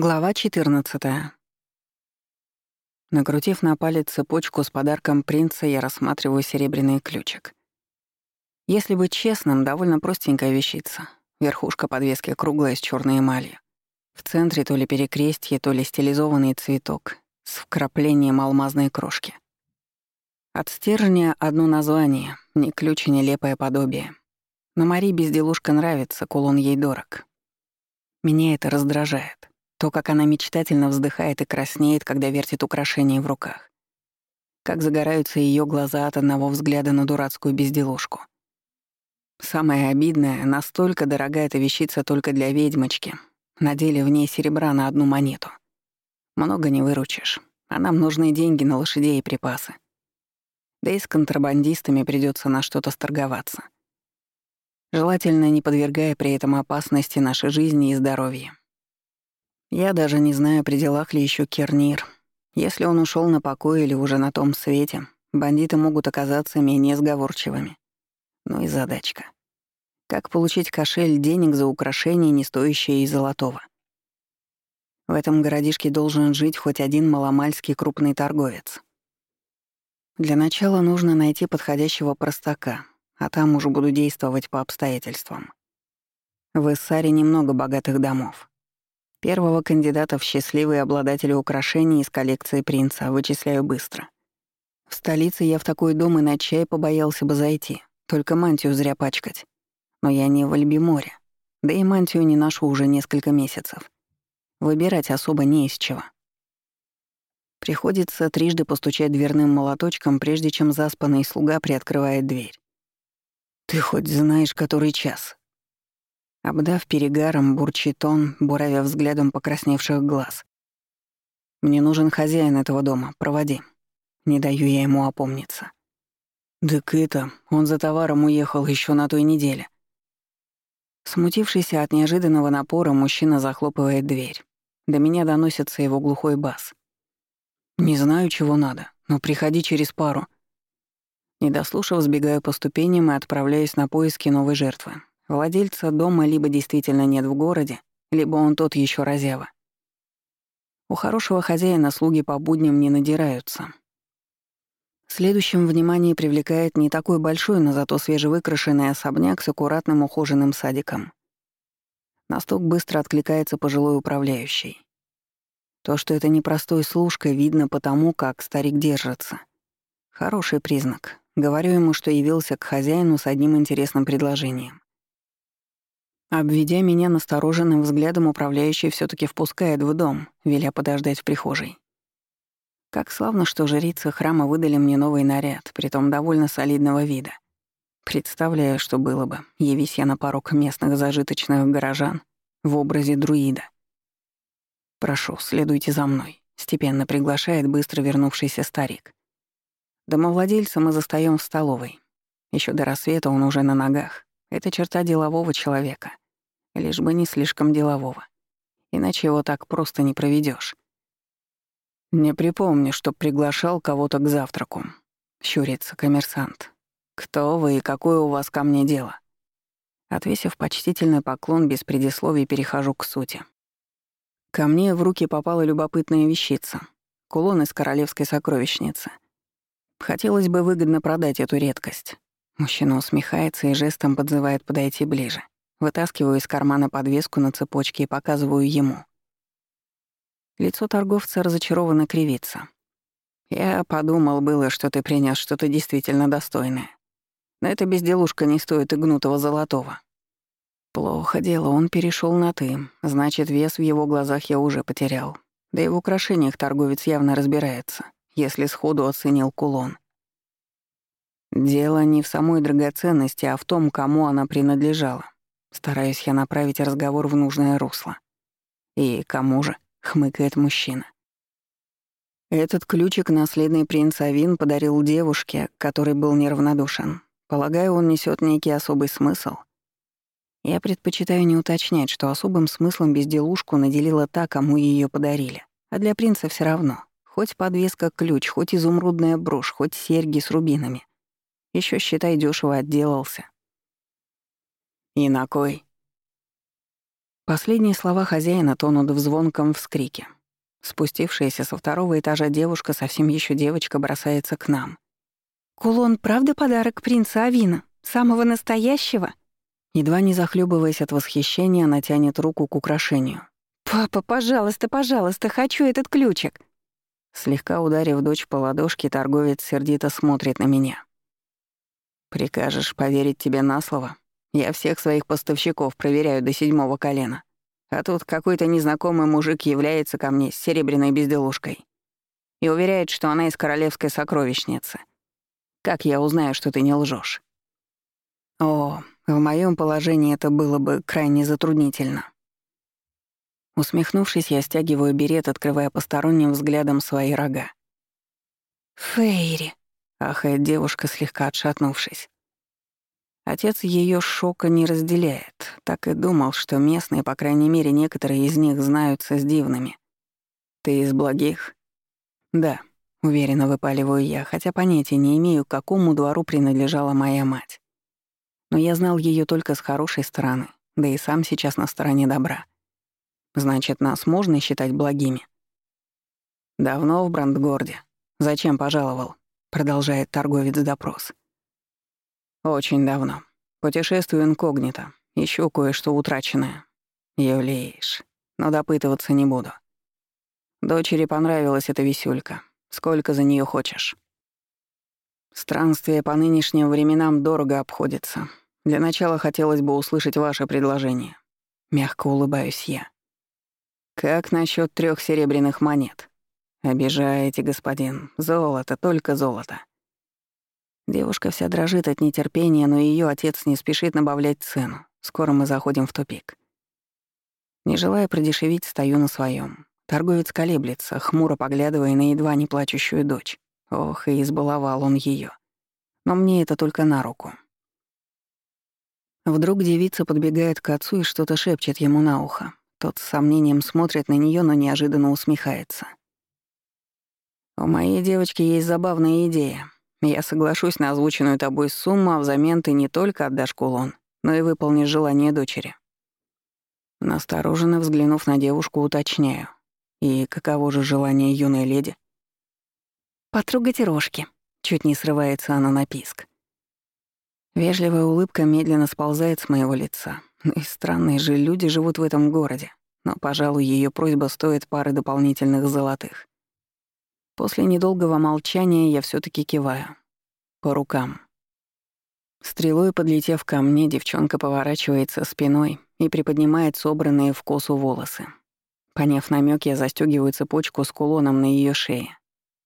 Глава 14. Накрутив на палец цепочку с подарком принца, я рассматриваю серебряный ключик. Если быть честным, довольно простенькая вещица. Верхушка подвески круглая с черной эмалью. В центре то ли перекрестье, то ли стилизованный цветок с вкраплением алмазной крошки. От стержня одно название, ни ключ, ни нелепое подобие. Но Мари безделушка нравится, кулон ей дорог. Меня это раздражает. То, как она мечтательно вздыхает и краснеет, когда вертит украшение в руках. Как загораются ее глаза от одного взгляда на дурацкую безделушку. Самое обидное, настолько дорогая эта вещица только для ведьмочки. На деле в ней серебра на одну монету. Много не выручишь, а нам нужны деньги на лошадей и припасы. Да и с контрабандистами придется на что-то сторговаться. Желательно не подвергая при этом опасности нашей жизни и здоровья. Я даже не знаю, при делах ли еще Кернир. Если он ушел на покой или уже на том свете, бандиты могут оказаться менее сговорчивыми. Ну и задачка. Как получить кошель денег за украшение, не стоящее и золотого? В этом городишке должен жить хоть один маломальский крупный торговец. Для начала нужно найти подходящего простака, а там уже буду действовать по обстоятельствам. В Иссаре немного богатых домов. Первого кандидата в счастливые обладатели украшений из коллекции принца вычисляю быстро. В столице я в такой дом и на чай побоялся бы зайти, только мантию зря пачкать. Но я не в Альбиморе, да и мантию не ношу уже несколько месяцев. Выбирать особо не из чего. Приходится трижды постучать дверным молоточком, прежде чем заспанный слуга приоткрывает дверь. «Ты хоть знаешь, который час?» Обдав перегаром, бурчит он, буравя взглядом покрасневших глаз. «Мне нужен хозяин этого дома, проводи». Не даю я ему опомниться. «Так это, он за товаром уехал еще на той неделе». Смутившийся от неожиданного напора, мужчина захлопывает дверь. До меня доносится его глухой бас. «Не знаю, чего надо, но приходи через пару». Не дослушав, сбегаю по ступеням и отправляюсь на поиски новой жертвы. Владельца дома либо действительно нет в городе, либо он тот еще разява. У хорошего хозяина слуги по будням не надираются. Следующим внимание привлекает не такой большой, но зато свежевыкрашенный особняк с аккуратным ухоженным садиком. На стук быстро откликается пожилой управляющий. То, что это непростой служка, видно потому, как старик держится. Хороший признак. Говорю ему, что явился к хозяину с одним интересным предложением. Обведя меня настороженным взглядом, управляющий все таки впускает в дом, веля подождать в прихожей. Как славно, что жрицы храма выдали мне новый наряд, притом довольно солидного вида. Представляю, что было бы, явись я на порог местных зажиточных горожан в образе друида. «Прошу, следуйте за мной», — степенно приглашает быстро вернувшийся старик. Домовладельца мы застаем в столовой. Еще до рассвета он уже на ногах. Это черта делового человека. Лишь бы не слишком делового. Иначе его так просто не проведешь. «Не припомню, чтоб приглашал кого-то к завтраку», — щурится коммерсант. «Кто вы и какое у вас ко мне дело?» Отвесив почтительный поклон, без предисловий перехожу к сути. Ко мне в руки попала любопытная вещица — кулон из королевской сокровищницы. Хотелось бы выгодно продать эту редкость. Мужчина усмехается и жестом подзывает подойти ближе. Вытаскиваю из кармана подвеску на цепочке и показываю ему. Лицо торговца разочарованно кривится. «Я подумал было, что ты принес что-то действительно достойное. Но эта безделушка не стоит и гнутого золотого». Плохо дело, он перешел на «ты». Значит, вес в его глазах я уже потерял. Да и в украшениях торговец явно разбирается, если сходу оценил кулон. Дело не в самой драгоценности, а в том, кому она принадлежала. Стараюсь я направить разговор в нужное русло. «И кому же?» — хмыкает мужчина. Этот ключик наследный принц Авин подарил девушке, который был неравнодушен. Полагаю, он несет некий особый смысл. Я предпочитаю не уточнять, что особым смыслом безделушку наделила та, кому ее подарили. А для принца все равно. Хоть подвеска ключ, хоть изумрудная брошь, хоть серьги с рубинами. Еще считай, дешево отделался. И на кой? Последние слова хозяина тонут в звонком вскрике. Спустившаяся со второго этажа девушка, совсем еще девочка, бросается к нам. «Кулон правда подарок принца Авина? Самого настоящего?» Едва не захлебываясь от восхищения, она тянет руку к украшению. «Папа, пожалуйста, пожалуйста, хочу этот ключик!» Слегка ударив дочь по ладошке, торговец сердито смотрит на меня. «Прикажешь поверить тебе на слово? Я всех своих поставщиков проверяю до седьмого колена. А тут какой-то незнакомый мужик является ко мне с серебряной безделушкой и уверяет, что она из королевской сокровищницы. Как я узнаю, что ты не лжешь? О, в моем положении это было бы крайне затруднительно. Усмехнувшись, я стягиваю берет, открывая посторонним взглядом свои рога. «Фейри», — ахает девушка, слегка отшатнувшись. Отец ее шока не разделяет. Так и думал, что местные, по крайней мере, некоторые из них знаются с дивными. «Ты из благих?» «Да», — уверенно выпаливаю я, хотя понятия не имею, к какому двору принадлежала моя мать. Но я знал ее только с хорошей стороны, да и сам сейчас на стороне добра. Значит, нас можно считать благими. «Давно в Брандгорде. Зачем пожаловал?» — продолжает торговец допрос. Очень давно. Путешествую инкогнито. Ищу кое-что утраченное. Юлеешь. Но допытываться не буду. Дочери понравилась эта висюлька. Сколько за нее хочешь? Странствие по нынешним временам дорого обходится. Для начала хотелось бы услышать ваше предложение. Мягко улыбаюсь я. Как насчет трех серебряных монет? Обижаете, господин. Золото, только золото. Девушка вся дрожит от нетерпения, но ее отец не спешит набавлять цену. Скоро мы заходим в тупик. Не желая продешевить, стою на своем. Торговец колеблется, хмуро поглядывая на едва не плачущую дочь. Ох, и избаловал он ее. Но мне это только на руку. Вдруг девица подбегает к отцу и что-то шепчет ему на ухо. Тот с сомнением смотрит на нее, но неожиданно усмехается. «У моей девочки есть забавная идея», я соглашусь на озвученную тобой сумму, а взамен ты не только отдашь кулон, но и выполнишь желание дочери. Настороженно взглянув на девушку, уточняю. И каково же желание юной леди? «Потрогать рожки», — чуть не срывается она на писк. Вежливая улыбка медленно сползает с моего лица. Ну и странные же люди живут в этом городе. Но, пожалуй, ее просьба стоит пары дополнительных золотых. После недолгого молчания я все таки киваю. По рукам. Стрелой подлетев ко мне, девчонка поворачивается спиной и приподнимает собранные в косу волосы. Поняв намек, я застегиваю цепочку с кулоном на ее шее.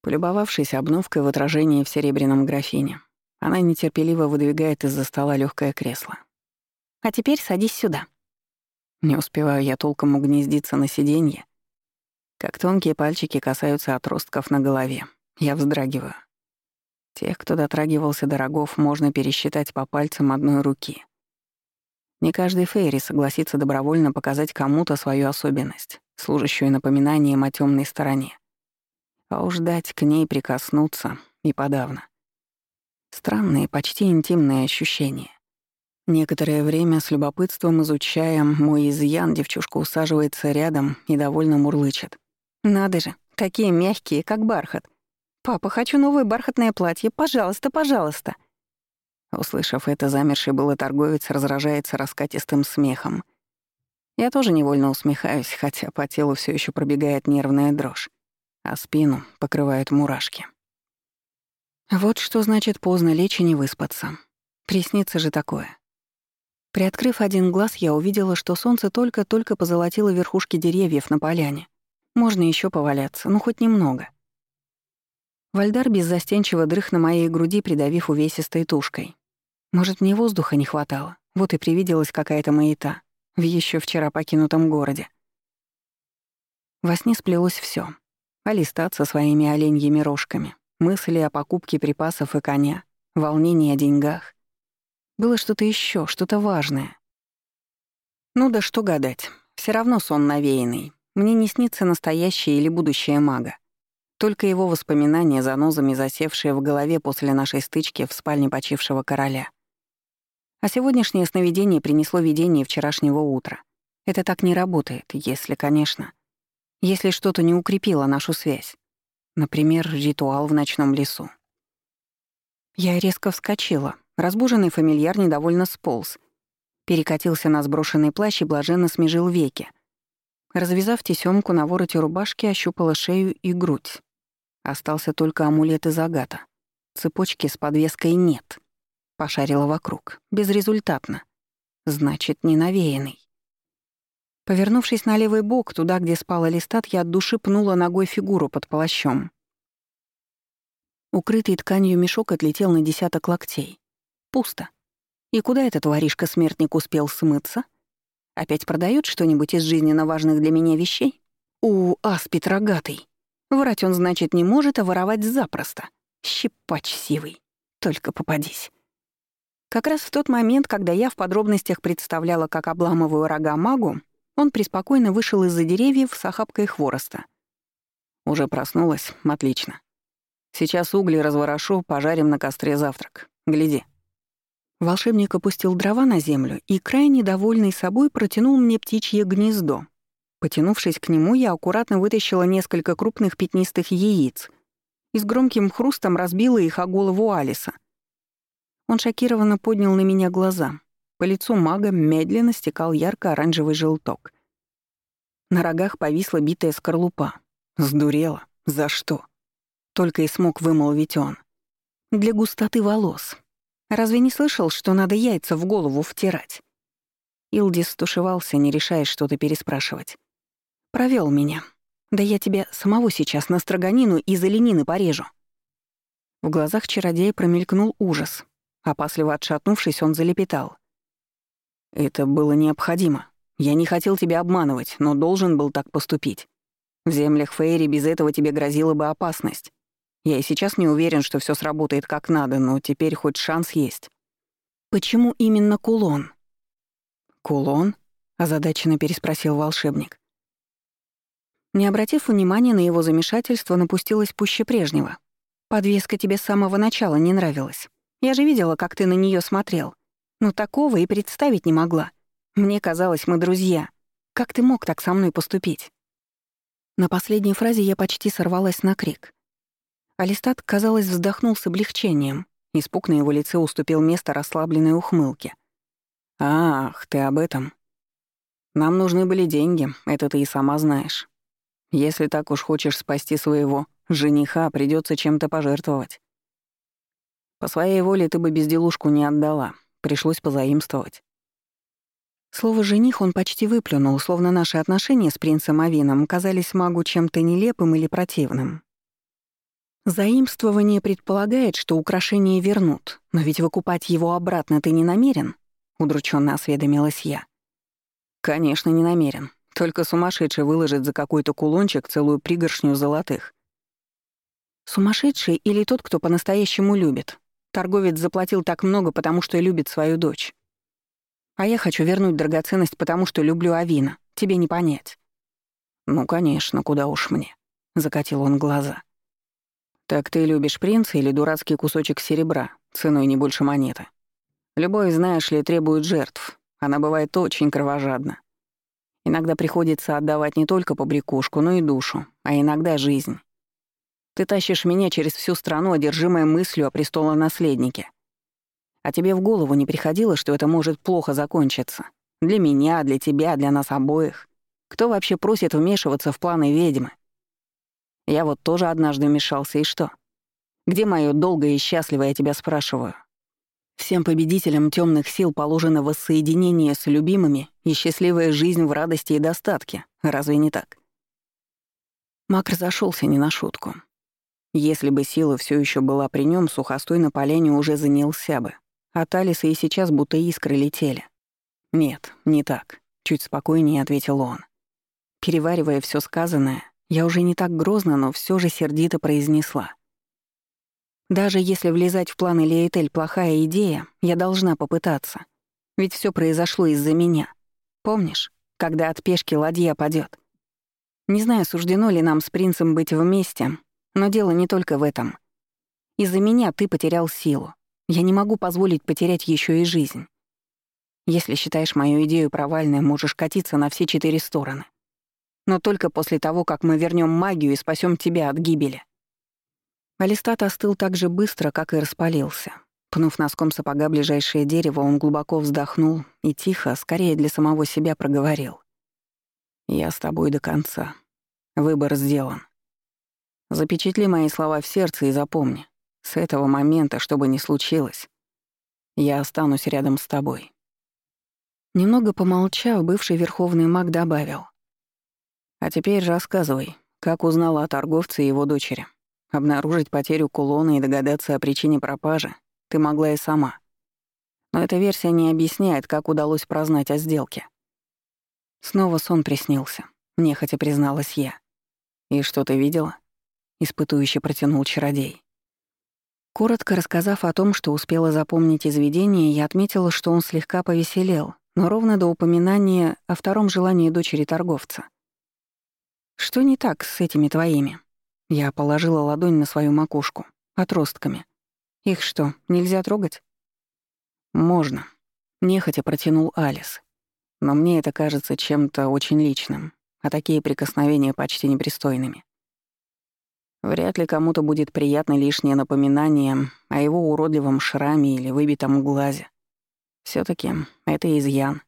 Полюбовавшись обновкой в отражении в серебряном графине, она нетерпеливо выдвигает из-за стола легкое кресло. «А теперь садись сюда». Не успеваю я толком угнездиться на сиденье, как тонкие пальчики касаются отростков на голове. Я вздрагиваю. Тех, кто дотрагивался до рогов, можно пересчитать по пальцам одной руки. Не каждый Фейри согласится добровольно показать кому-то свою особенность, служащую напоминанием о темной стороне. А уж дать к ней прикоснуться и подавно. Странные, почти интимные ощущения. Некоторое время с любопытством изучаем мой изъян, девчушка усаживается рядом и довольно мурлычет. Надо же, такие мягкие, как бархат. Папа, хочу новое бархатное платье, пожалуйста, пожалуйста. Услышав это, замерший было торговец разражается раскатистым смехом. Я тоже невольно усмехаюсь, хотя по телу все еще пробегает нервная дрожь, а спину покрывают мурашки. Вот что значит поздно лечь и не выспаться. Приснится же такое. Приоткрыв один глаз, я увидела, что солнце только-только позолотило верхушки деревьев на поляне. Можно еще поваляться, ну хоть немного. Вальдар беззастенчиво дрых на моей груди, придавив увесистой тушкой. Может, мне воздуха не хватало, вот и привиделась какая-то маята в еще вчера покинутом городе. Во сне сплелось все: Алистат со своими оленьими рожками, мысли о покупке припасов и коня, волнение о деньгах. Было что-то еще, что-то важное. Ну да что гадать, все равно сон навеянный, мне не снится настоящее или будущее мага. Только его воспоминания, занозами засевшие в голове после нашей стычки в спальне почившего короля. А сегодняшнее сновидение принесло видение вчерашнего утра. Это так не работает, если, конечно, если что-то не укрепило нашу связь. Например, ритуал в ночном лесу. Я резко вскочила. Разбуженный фамильяр недовольно сполз. Перекатился на сброшенный плащ и блаженно смежил веки. Развязав тесёмку на вороте рубашки, ощупала шею и грудь. Остался только амулет из агата. Цепочки с подвеской нет. Пошарила вокруг. Безрезультатно. Значит, не навеянный. Повернувшись на левый бок, туда, где спал Алистат, я от души пнула ногой фигуру под плащом. Укрытый тканью мешок отлетел на десяток локтей. Пусто. И куда этот воришка-смертник успел смыться? Опять продает что-нибудь из жизненно важных для меня вещей? У, аспид рогатый. Врать он, значит, не может, а воровать запросто. Щипач сивый. Только попадись. Как раз в тот момент, когда я в подробностях представляла, как обламываю рога магу, он преспокойно вышел из-за деревьев с охапкой хвороста. Уже проснулась? Отлично. Сейчас угли разворошу, пожарим на костре завтрак. Гляди. Волшебник опустил дрова на землю и, крайне довольный собой, протянул мне птичье гнездо. Потянувшись к нему, я аккуратно вытащила несколько крупных пятнистых яиц и с громким хрустом разбила их о голову Алиса. Он шокированно поднял на меня глаза. По лицу мага медленно стекал ярко-оранжевый желток. На рогах повисла битая скорлупа. Сдурела. За что? Только и смог вымолвить он. Для густоты волос. Разве не слышал, что надо яйца в голову втирать? Илдис стушевался, не решая что-то переспрашивать. Провел меня. Да я тебя самого сейчас на строганину из оленины порежу. В глазах чародея промелькнул ужас. Опасливо отшатнувшись, он залепетал. «Это было необходимо. Я не хотел тебя обманывать, но должен был так поступить. В землях Фейри без этого тебе грозила бы опасность. Я и сейчас не уверен, что все сработает как надо, но теперь хоть шанс есть. Почему именно кулон? Кулон? озадаченно переспросил волшебник. Не обратив внимания на его замешательство, напустилась пуще прежнего. Подвеска тебе с самого начала не нравилась. Я же видела, как ты на нее смотрел. Но такого и представить не могла. Мне казалось, мы друзья. Как ты мог так со мной поступить? На последней фразе я почти сорвалась на крик. Алистат, казалось, вздохнул с облегчением. Испуг на его лице уступил место расслабленной ухмылке. «Ах, ты об этом. Нам нужны были деньги, это ты и сама знаешь. Если так уж хочешь спасти своего жениха, придется чем-то пожертвовать. По своей воле ты бы безделушку не отдала, пришлось позаимствовать». Слово «жених» он почти выплюнул, словно наши отношения с принцем Авином казались магу чем-то нелепым или противным. Заимствование предполагает, что украшение вернут, но ведь выкупать его обратно ты не намерен, удрученно осведомилась я. Конечно, не намерен. Только сумасшедший выложит за какой-то кулончик целую пригоршню золотых. Сумасшедший или тот, кто по-настоящему любит. Торговец заплатил так много, потому что любит свою дочь. А я хочу вернуть драгоценность, потому что люблю Авина. Тебе не понять. Ну, конечно, куда уж мне. Закатил он глаза. «Так ты любишь принца или дурацкий кусочек серебра, ценой не больше монеты? Любовь, знаешь ли, требует жертв. Она бывает очень кровожадна. Иногда приходится отдавать не только побрякушку, но и душу, а иногда жизнь. Ты тащишь меня через всю страну, одержимая мыслью о престолонаследнике. А тебе в голову не приходило, что это может плохо закончиться? Для меня, для тебя, для нас обоих. Кто вообще просит вмешиваться в планы ведьмы? Я вот тоже однажды вмешался, и что? Где моё долгое и счастливое, я тебя спрашиваю? Всем победителям темных сил положено воссоединение с любимыми и счастливая жизнь в радости и достатке. Разве не так? Мак разошелся не на шутку. Если бы сила все еще была при нем, сухостой на поляне уже занялся бы. А Талиса и сейчас будто искры летели. «Нет, не так», — чуть спокойнее ответил он. Переваривая все сказанное, я уже не так грозно, но все же сердито произнесла. Даже если влезать в планы Лейтель плохая идея, я должна попытаться. Ведь все произошло из-за меня. Помнишь, когда от пешки ладья падет? Не знаю, суждено ли нам с принцем быть вместе, но дело не только в этом. Из-за меня ты потерял силу. Я не могу позволить потерять еще и жизнь. Если считаешь мою идею провальной, можешь катиться на все четыре стороны. Но только после того, как мы вернем магию и спасем тебя от гибели. Алистат остыл так же быстро, как и распалился. Пнув носком сапога ближайшее дерево, он глубоко вздохнул и тихо, скорее для самого себя, проговорил. «Я с тобой до конца. Выбор сделан. Запечатли мои слова в сердце и запомни. С этого момента, что бы ни случилось, я останусь рядом с тобой». Немного помолчав, бывший верховный маг добавил. «А теперь рассказывай, как узнала о торговце и его дочери. Обнаружить потерю кулона и догадаться о причине пропажи ты могла и сама. Но эта версия не объясняет, как удалось прознать о сделке. Снова сон приснился, нехотя призналась я. «И что ты видела?» — испытующе протянул чародей. Коротко рассказав о том, что успела запомнить из видения, я отметила, что он слегка повеселел, но ровно до упоминания о втором желании дочери торговца. «Что не так с этими твоими?» Я положила ладонь на свою макушку, отростками. Их что, нельзя трогать? Можно. Нехотя протянул Алис. Но мне это кажется чем-то очень личным, а такие прикосновения почти непристойными. Вряд ли кому-то будет приятно лишнее напоминание о его уродливом шраме или выбитом глазе. все таки это изъян.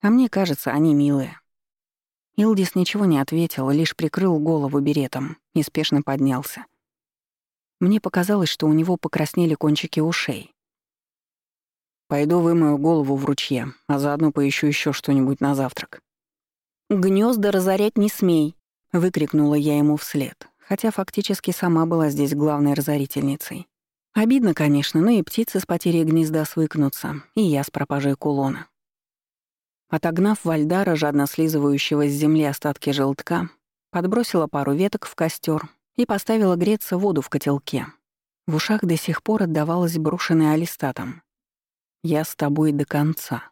А мне кажется, они милые. Илдис ничего не ответил, лишь прикрыл голову беретом и спешно поднялся. Мне показалось, что у него покраснели кончики ушей. «Пойду вымою голову в ручье, а заодно поищу еще что-нибудь на завтрак». «Гнезда разорять не смей!» — выкрикнула я ему вслед, хотя фактически сама была здесь главной разорительницей. Обидно, конечно, но и птицы с потерей гнезда свыкнутся, и я с пропажей кулона. Отогнав Вальдара, жадно слизывающего с земли остатки желтка, подбросила пару веток в костер и поставила греться воду в котелке. В ушах до сих пор отдавалось брошенное алистатом. «Я с тобой до конца».